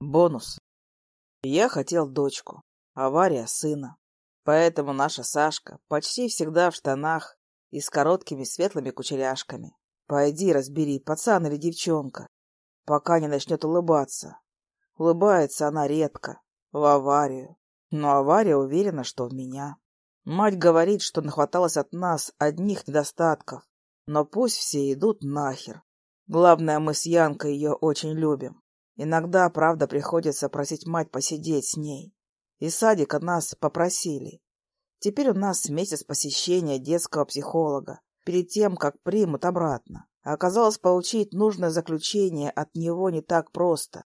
Бонус. Я хотел дочку. Авария сына. Поэтому наша Сашка почти всегда в штанах и с короткими светлыми кучеряшками. Пойди разбери, пацан или девчонка, пока не начнет улыбаться. Улыбается она редко, в аварию. Но авария уверена, что в меня. Мать говорит, что нахваталась от нас одних недостатков. Но пусть все идут нахер. Главное, мы с Янкой ее очень любим. Иногда, правда, приходится просить мать посидеть с ней. И садика нас попросили. Теперь у нас месяц посещения детского психолога, перед тем, как примут обратно. А оказалось, получить нужное заключение от него не так просто.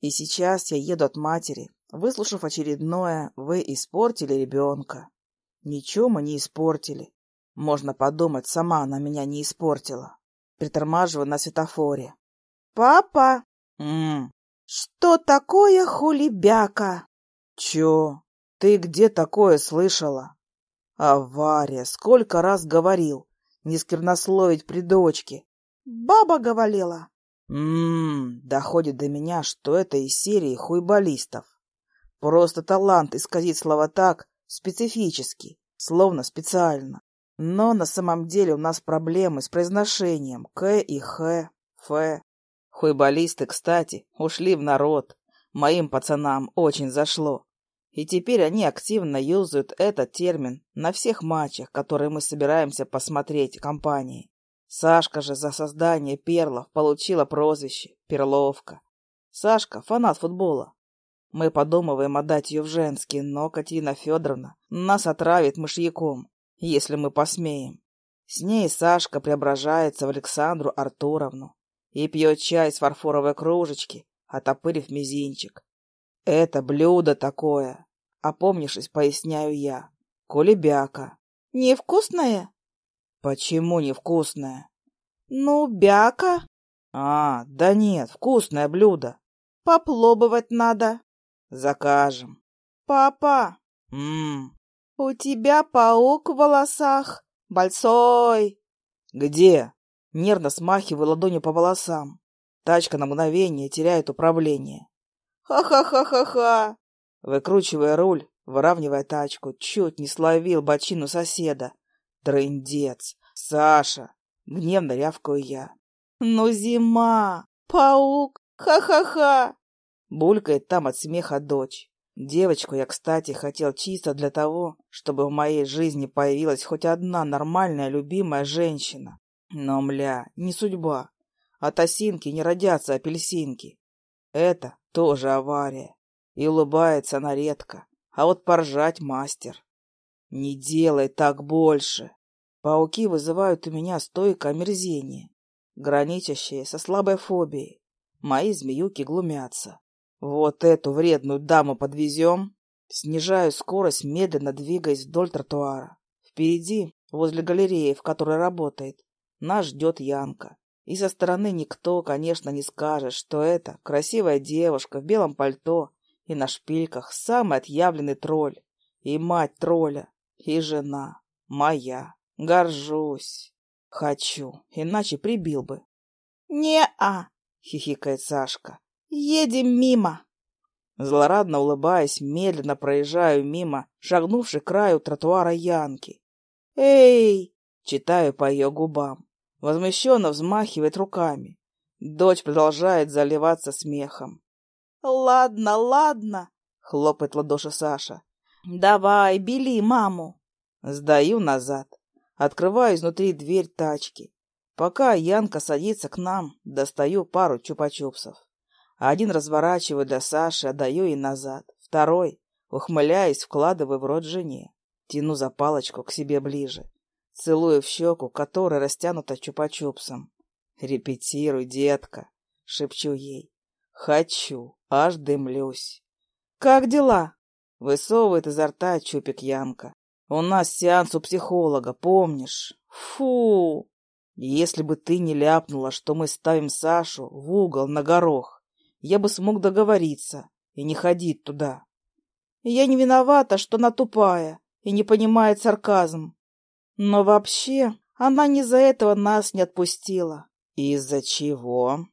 И сейчас я еду от матери, выслушав очередное «Вы испортили ребенка». Ничего мы не испортили. Можно подумать, сама она меня не испортила. Притормаживаю на светофоре. «Папа!» «М-м, «Что такое хулибяка?» чё? Ты где такое слышала?» «Авария! Сколько раз говорил! Не сквернословить при дочке!» «Баба говорила!» Ммм, доходит до меня, что это из серии хуйболистов. Просто талант исказить слова так, специфически, словно специально. Но на самом деле у нас проблемы с произношением «к» и «х», «ф». Хуйболисты, кстати, ушли в народ. Моим пацанам очень зашло. И теперь они активно юзают этот термин на всех матчах, которые мы собираемся посмотреть компании. Сашка же за создание перлов получила прозвище «Перловка». Сашка — фанат футбола. Мы подумываем отдать ее в женский, но Катерина Федоровна нас отравит мышьяком, если мы посмеем. С ней Сашка преображается в Александру Артуровну и пьет чай с фарфоровой кружечки, отопырив мизинчик. Это блюдо такое, опомнившись, поясняю я. Кулебяка. «Невкусное?» Почему невкусное? «Ну, бяка. А, да нет, вкусное блюдо. Попробовать надо». Закажем. «Папа, Ммм, у тебя паук в волосах. Большой». где? Нервно смахиваю ладонью по волосам. Тачка на мгновение теряет управление. Ха-ха-ха-ха-ха. Выкручивая руль, выравнивая тачку, чуть не словил бочину соседа. Трындец. Саша. Гневно рявкаю я. Ну, зима. Паук. Ха-ха-ха. Булькает там от смеха дочь. Девочку я, кстати, хотел чисто для того, чтобы в моей жизни появилась хоть одна нормальная любимая женщина. Но, мля, не судьба. От осинки не родятся апельсинки. Это тоже авария. И улыбается она редко. А вот поржать мастер. Не делай так больше. Пауки вызывают у меня стойкое омерзение, граничащее со слабой фобией. Мои змеюки глумятся. Вот эту вредную даму подвезем. Снижаю скорость, медленно двигаясь вдоль тротуара. Впереди, возле галереи, в которой работает, нас ждет Янка. И со стороны никто, конечно, не скажет, что это красивая девушка в белом пальто и на шпильках самый отъявленный тролль. И мать тролля, и жена моя. Горжусь. Хочу, иначе прибил бы. Не-а. Хихикает Сашка. Едем мимо. Злорадно улыбаясь, медленно проезжаю мимо, шагнувшей к краю тротуара Янки. Эй! Читаю по ее губам. Возмущенно взмахивает руками. Дочь продолжает заливаться смехом. Ладно, ладно, Хлопает ладоши Саша. давай, бели маму. Сдаю назад. Открываю изнутри дверь тачки. Пока Янка садится к нам, достаю пару чупа-чупсов. Один разворачиваю для Саши, отдаю ей назад. Второй, ухмыляясь, вкладываю в рот жене. Тяну за палочку к себе ближе. Целую в щеку, которая растянута чупа-чупсом. «Репетируй, детка!» — шепчу ей. «Хочу, аж дымлюсь». Как дела? Высовывает изо рта чупик Янка. У нас сеанс у психолога, помнишь? Фу! Если бы ты не ляпнула, что мы ставим Сашу в угол на горох, я бы смог договориться и не ходить туда. Я не виновата, что она тупая и не понимает сарказм. Но вообще она не за этого нас не отпустила. Из-за чего?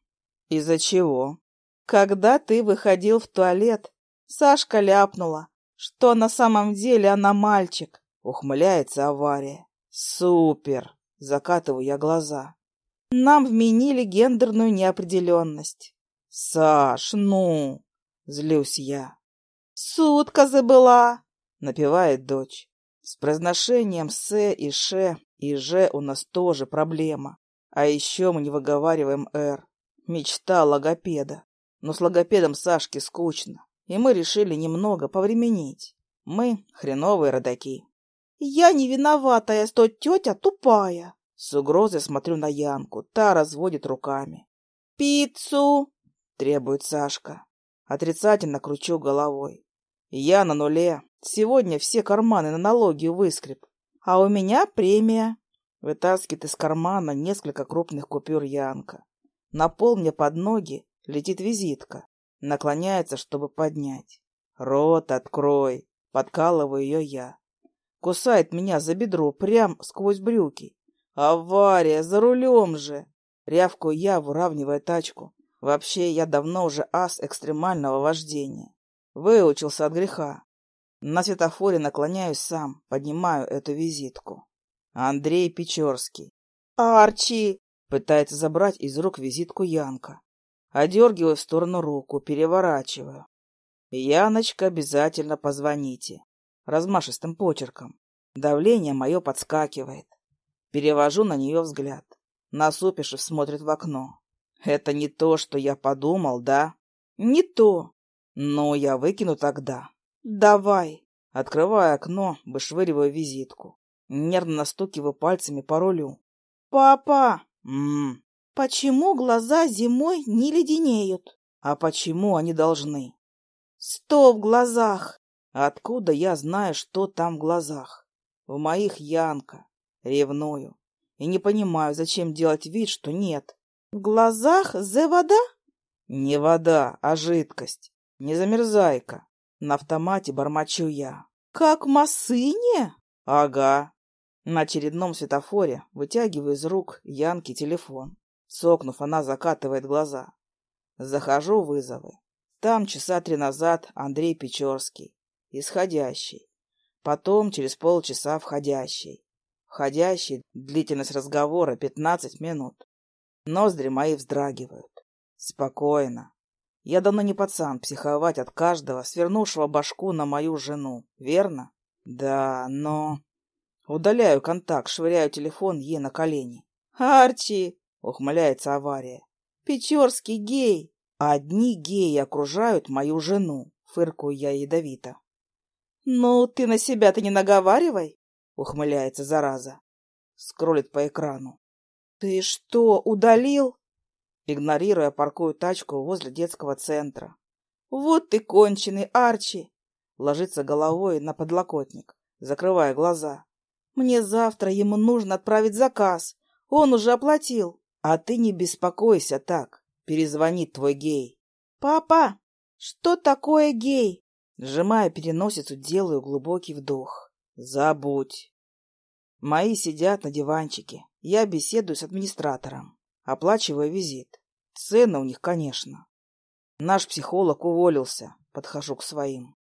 Из-за чего? Когда ты выходил в туалет, Сашка ляпнула, что на самом деле она мальчик. Ухмыляется авария. Супер! Закатываю я глаза. Нам вменили гендерную неопределенность. Саш, ну! Злюсь я. Сутка забыла, напевает дочь. С произношением «с» и «ш» и «ж» у нас тоже проблема. А еще мы не выговариваем «р». Мечта логопеда. Но с логопедом Сашке скучно, и мы решили немного повременить. Мы хреновые родаки. Я не виноватая, что тетя тупая. С угрозой смотрю на Янку, та разводит руками. «Пиццу!» — требует Сашка. Отрицательно кручу головой. Я на нуле. Сегодня все карманы на налоги выскреб. А у меня премия. Вытаскивает из кармана несколько крупных купюр Янка. На пол мне под ноги летит визитка. Наклоняется, чтобы поднять. Рот открой. Подкалываю ее я. Кусает меня за бедро прям сквозь брюки. Авария, за рулем же. Рявкую я, выравнивая тачку. Вообще, я давно уже ас экстремального вождения. Выучился от греха. На светофоре наклоняюсь сам, поднимаю эту визитку. Андрей Печорский. «Арчи!» Пытается забрать из рук визитку Янка. Одергиваю в сторону руку, переворачиваю. Яночка, обязательно позвоните. Размашистым почерком. Давление мое подскакивает. Перевожу на нее взгляд. Насупишев смотрит в окно. Это не то, что я подумал, да? Не то. Но я выкину тогда. Давай. Открываю окно, вышвыриваю визитку. Нервно настукиваю пальцами по рулю. Папа! Ммм, Почему глаза зимой не леденеют? а почему они должны? Сто в глазах. Откуда я знаю, что там в глазах? В моих Янка. Ревную. И не понимаю, зачем делать вид, что нет. В глазах зе вода? Не вода, а жидкость. Не замерзайка. На автомате бормочу я. Как в массыне? Ага. На очередном светофоре вытягиваю из рук Янки телефон. Сокнув, она закатывает глаза. Захожу в вызовы. Там часа три назад Андрей Печорский. Исходящий. Потом через полчаса входящий. Входящий, длительность разговора 15 минут. Ноздри мои вздрагивают. Спокойно. Я давно не пацан психовать от каждого, свернувшего башку на мою жену, верно? Да, но... Удаляю контакт, швыряю телефон ей на колени. Арчи! Ухмыляется авария. Печорский гей! Одни геи окружают мою жену, фыркую я ядовито. Ну, ты на себя-то не наговаривай. Ухмыляется зараза. Скроллит по экрану. Ты что, удалил? Игнорируя, паркую тачку возле детского центра. Вот ты конченый, Арчи. Ложится головой на подлокотник, закрывая глаза. Мне завтра ему нужно отправить заказ. Он уже оплатил. А ты не беспокойся так. Перезвонит твой гей. Папа, что такое гей? Сжимая переносицу, делаю глубокий вдох. Забудь. Мои сидят на диванчике. Я беседую с администратором. Оплачиваю визит. Цены у них, конечно. Наш психолог уволился. Подхожу к своим.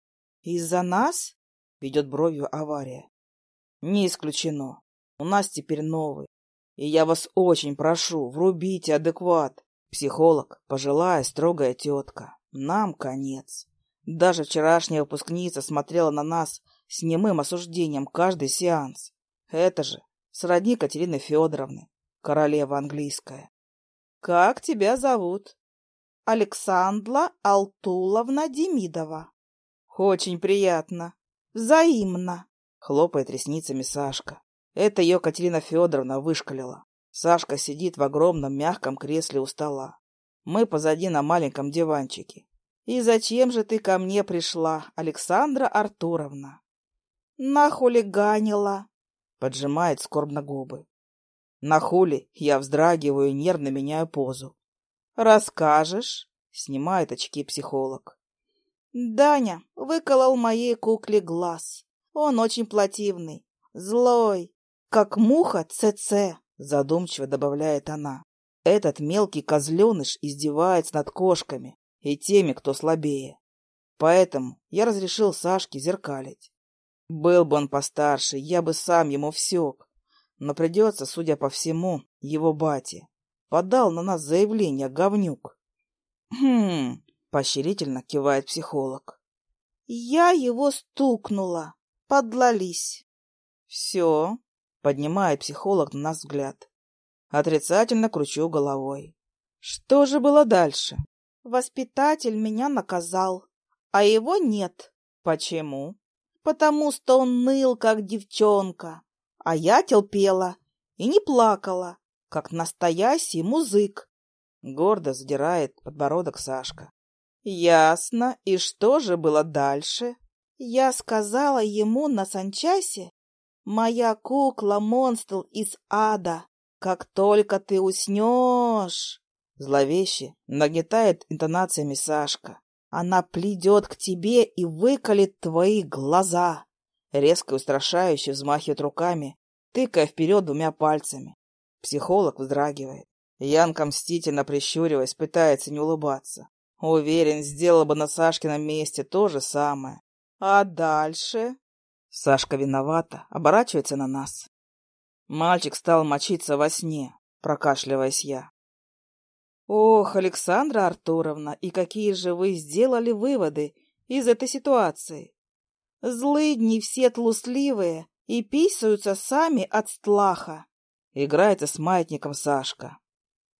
Из-за нас? Ведет бровью авария. Не исключено. У нас теперь новый. И я вас очень прошу, врубите адекват. Психолог, пожилая, строгая тетка. Нам конец. Даже вчерашняя выпускница смотрела на нас с немым осуждением каждый сеанс. Это же сродни Катерины Федоровны, королева английская. Как тебя зовут? Александра Алтуловна Демидова. Очень приятно. Взаимно. Хлопает ресницами Сашка. Это ее Катерина Федоровна вышкалила. Сашка сидит в огромном мягком кресле у стола. Мы позади на маленьком диванчике. И зачем же ты ко мне пришла, Александра Артуровна? Нахулиганила. Поджимает скорбно губы. На хули я вздрагиваю и нервно меняю позу. Расскажешь? Снимает очки психолог. Даня выколол моей кукле глаз. Он очень плативный, злой, как муха ЦЦ, задумчиво добавляет она. Этот мелкий козленыш издевается над кошками. и теми, кто слабее. Поэтому я разрешил Сашке зеркалить. Был бы он постарше, я бы сам ему всек. Но придется, судя по всему, его бате. Подал на нас заявление, говнюк. Хм, поощрительно кивает психолог. Я его стукнула. Подлались. Все, поднимает психолог на нас взгляд. Отрицательно кручу головой. Что же было дальше? Воспитатель меня наказал, а его нет. Почему? Потому что он ныл, как девчонка, а я терпела и не плакала, как настоящий музык. Гордо задирает подбородок Сашка. Ясно. И что же было дальше? Я сказала ему на санчасе, моя кукла-монстр из ада, как только ты уснешь. Зловеще нагнетает интонациями Сашка. Она пледет к тебе и выколет твои глаза. Резко и устрашающе взмахивает руками, тыкая вперед двумя пальцами. Психолог вздрагивает. Янка мстительно прищуриваясь, пытается не улыбаться. Уверен, сделала бы на Сашкином месте то же самое. А дальше? Сашка виновата, оборачивается на нас. Мальчик стал мочиться во сне, прокашливаясь я. Ох, Александра Артуровна, и какие же вы сделали выводы из этой ситуации? Злыдни все тлусливые и писаются сами от стлаха. Играется с маятником Сашка.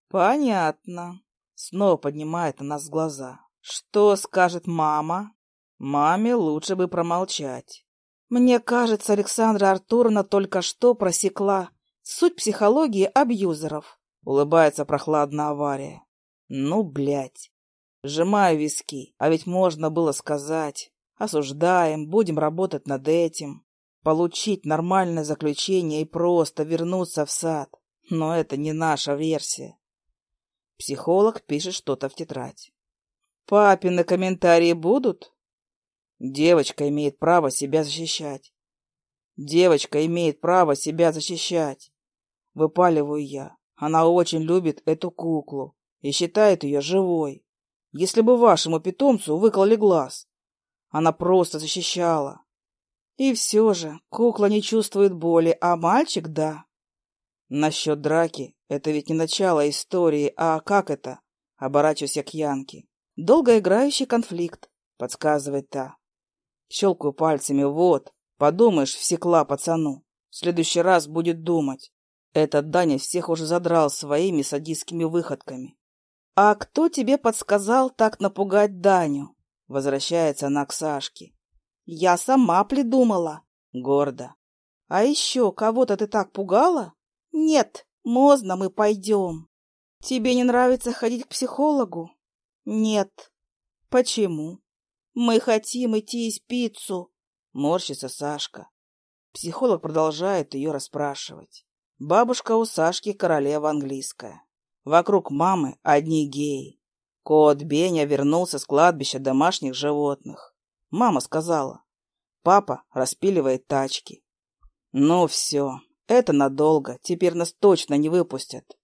Понятно. Снова поднимает на нас глаза. Что скажет мама? Маме лучше бы промолчать. Мне кажется, Александра Артуровна только что просекла суть психологии абьюзеров. Улыбается прохладно авария. Ну, блядь. Сжимаю виски. А ведь можно было сказать. Осуждаем, будем работать над этим. Получить нормальное заключение и просто вернуться в сад. Но это не наша версия. Психолог пишет что-то в тетрадь. Папины комментарии будут? Девочка имеет право себя защищать. Девочка имеет право себя защищать. Выпаливаю я. Она очень любит эту куклу и считает ее живой. Если бы вашему питомцу выкололи глаз, она просто защищала. И все же кукла не чувствует боли, а мальчик — да. Насчет драки — это ведь не начало истории, а как это? Оборачиваюсь я к Янке. Долгоиграющий конфликт, подсказывает та. Щелкаю пальцами, вот, подумаешь, всекла пацану. В следующий раз будет думать. Этот Даня всех уже задрал своими садистскими выходками. «А кто тебе подсказал так напугать Даню?» Возвращается она к Сашке. «Я сама придумала». Гордо. «А еще кого-то ты так пугала?» «Нет, можно мы пойдем». «Тебе не нравится ходить к психологу?» «Нет». «Почему?» «Мы хотим идти из пиццу», — морщится Сашка. Психолог продолжает ее расспрашивать. Бабушка у Сашки королева английская. Вокруг мамы одни геи. Кот Беня вернулся с кладбища домашних животных. Мама сказала, папа распиливает тачки. Ну все, это надолго, теперь нас точно не выпустят.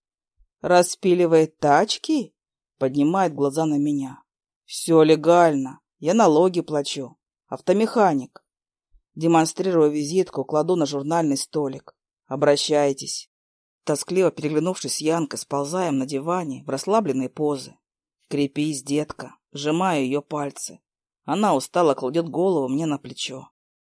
Распиливает тачки? Поднимает глаза на меня. Все легально, я налоги плачу. Автомеханик. Демонстрируя визитку, кладу на журнальный столик. Обращайтесь. Тоскливо переглянувшись с Янкой, сползаем на диване в расслабленные позы. Крепись, детка. Сжимаю ее пальцы. Она устало кладет голову мне на плечо.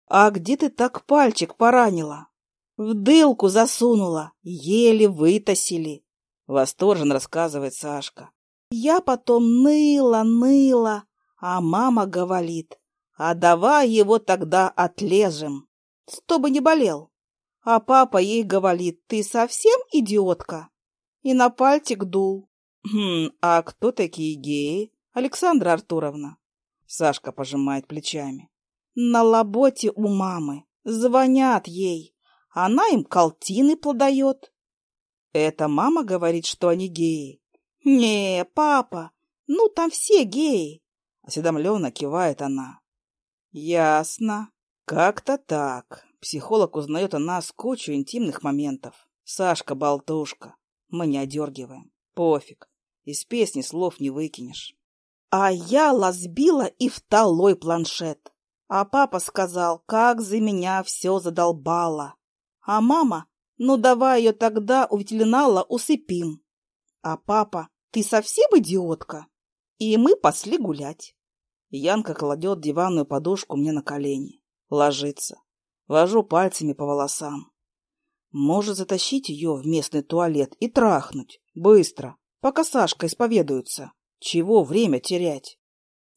«А где ты так пальчик поранила?» В дылку засунула, еле вытасили. Восторженно рассказывает Сашка. Я потом ныла, ныла, а мама говорит, а давай его тогда отлежем, чтобы не болел. А папа ей говорит, ты совсем идиотка? И на пальчик дул. Хм, а кто такие геи, Александра Артуровна? Сашка пожимает плечами. На лаботе у мамы. Звонят ей. Она им колтины продает. Это мама говорит, что они геи? Не, папа. Ну, там все геи. Осведомленно кивает она. Ясно. Как-то так. Психолог узнает о нас кучу интимных моментов. Сашка-болтушка. Мы не одергиваем. Пофиг. Из песни слов не выкинешь. А я лазбила и второй планшет. А папа сказал, как за меня все задолбало. А мама, ну давай ее тогда у ветеринала усыпим. А папа, ты совсем идиотка? И мы пошли гулять. Янка кладет диванную подушку мне на колени. Ложится. Ложу пальцами по волосам. Может затащить ее в местный туалет и трахнуть. Быстро, пока Сашка исповедуется. Чего время терять?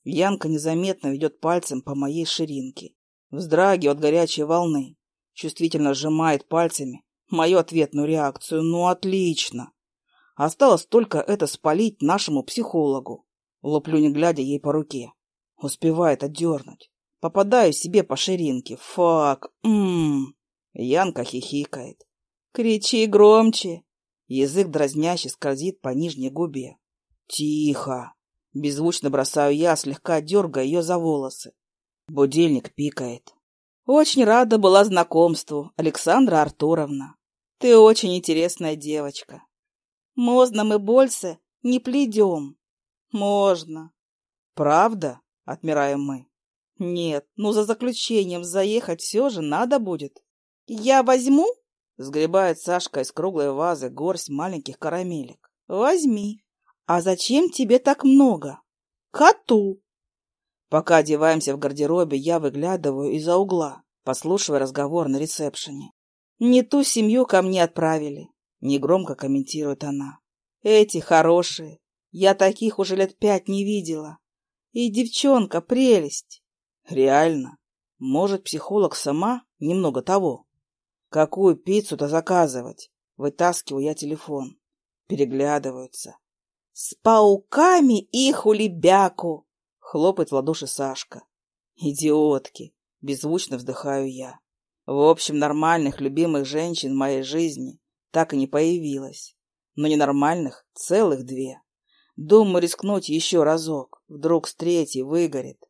Янка незаметно ведет пальцем по моей ширинке. Вздрагивает от горячей волны. Чувствительно сжимает пальцами мою ответную реакцию. Ну, отлично. Осталось только это спалить нашему психологу. Лоплю не глядя ей по руке. Успевает отдернуть. Попадаю себе по ширинке. Фак. Ммм. Янка хихикает. Кричи громче. Язык дразняще скользит по нижней губе. Тихо. Беззвучно бросаю я, слегка дергая ее за волосы. Будильник пикает. Очень рада была знакомству, Александра Артуровна. Ты очень интересная девочка. Можно мы больше не пледем? Можно. Правда? Отмираем мы. Нет, ну за заключением заехать все же надо будет. Я возьму? Сгребает Сашка из круглой вазы горсть маленьких карамелек. Возьми. А зачем тебе так много? Коту. Пока одеваемся в гардеробе, я выглядываю из-за угла, послушивая разговор на ресепшене. Не ту семью ко мне отправили, негромко комментирует она. Эти хорошие. Я таких уже лет пять не видела. И девчонка прелесть. Реально? Может, психолог сама немного того? Какую пиццу-то заказывать? Вытаскиваю я телефон. Переглядываются. С пауками и хулибяку! Хлопает в ладоши Сашка. Идиотки! Беззвучно вздыхаю я. В общем, нормальных, любимых женщин в моей жизни так и не появилось. Но ненормальных целых две. Думаю рискнуть еще разок. Вдруг с третьей выгорит.